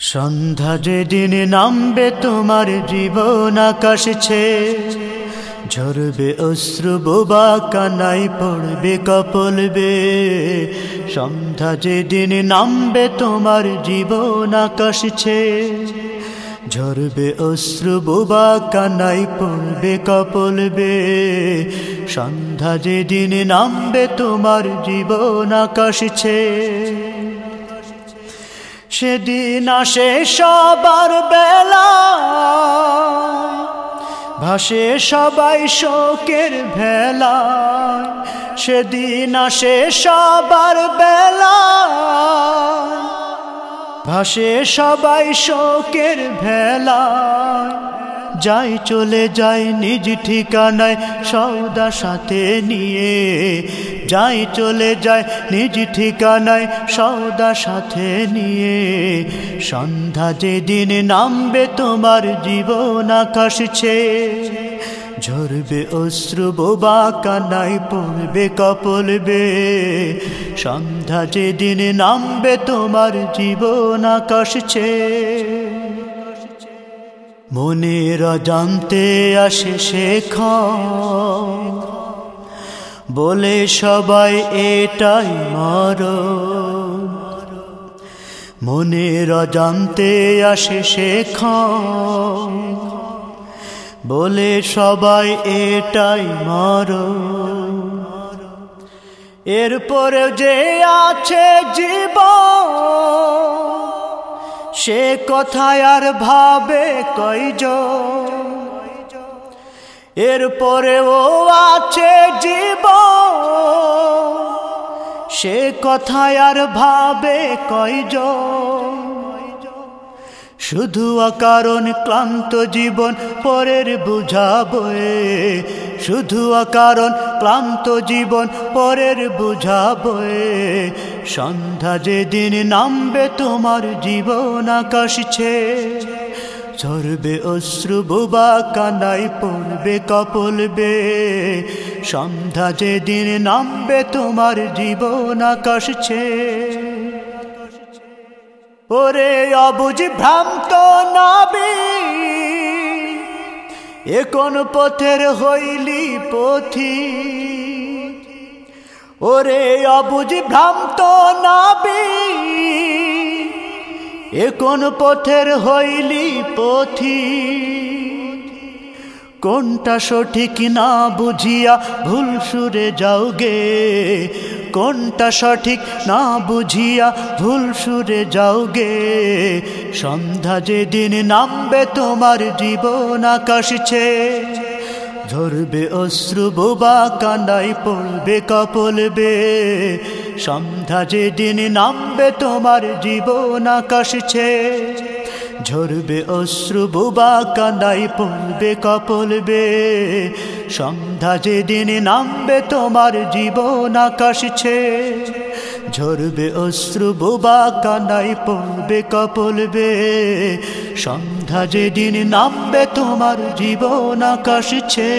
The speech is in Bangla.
সন্ধ্যা যেদিন নামবে, তোমার জীবন আকাশছে ঝরবে অশ্রু, বোবা কানাই পড়বে, কপলবে। সন্ধ্যা যেদিন নামবে, তোমার জীবন আকাশছে ঝরবে অশ্রু, বোবা কানাই পড়বে, কপলবে। সন্ধ্যা যেদিন নামবে, তোমার জীবন আকাশছে সেদিন আসে সবার বেলা। ভাসে সবাই শোকের ভেলা। সেদিন আসে সবার বেলা। ভাসে সবাই শোকের ভেলা। যাই চলে যাই নিজ ঠিকানায় সৌদা সাথে নিয়ে। যাই চলে যায় নিজ ঠিকানায় সৌদা সাথে নিয়ে। সন্ধ্যা যেদিন নামবে তোমার জীবন আকাশছে। ঝরবে অশ্রু বোবা কানাই পড়বে কপলবে সন্ধ্যা যেদিন নামবে তোমার জীবন আকাশছে। মনের জানতে আসে শেখ বলে সবাই এটাই মর মনের জানতে আসে শেখ বলে সবাই এটাই মর এরপরে যে আছে জীবন সে কথায় আর ভাবে কইজ এরপরে ও আছে জীব সে কথায় আর ভাবে কইজ শুধু অকারণ ক্লান্ত জীবন পরের বুঝাবয়ে শুধু অকারণ ক্লান্ত জীবন পরের বুঝাবয়ে সন্ধ্যা যেদিন নামবে তোমার জীবন আকাশছে ঝরবে অশ্রু বুবা কানাই পড়বে কপলবে সন্ধ্যা যেদিন নামবে তোমার জীবন আকাশছে ওরে অবুঝ ভ্রান্ত নাবি এ কোন পথের হইলি পথি? ওরে অবুঝ ভ্রান্ত নাবি এ কোন পথের হইলি পথি? কোনটা সঠিক না বুঝিয়া ভুল সুরে যাওগে কোনটা সঠিক না বুঝিয়া ভুল সুরে যাওগে। সন্ধ্যা যেদিন নামবে তোমার জীবন আকাশছে ধরবে অশ্রু বোবা কান্দাই পড়বে কপলবে। সন্ধ্যা যেদিন নামবে তোমার জীবন আকাশছে ঝরবে অশ্রু, বুবা কান্দাই পড়বে কপলবে সন্ধ্যা যেদিন নামবে, তোমার জীবন আকাশছে ঝরবে অশ্রু, বুবা কান্দাই পড়বে কপলবে সন্ধ্যা যেদিন নামবে, তোমার জীবন আকাশছে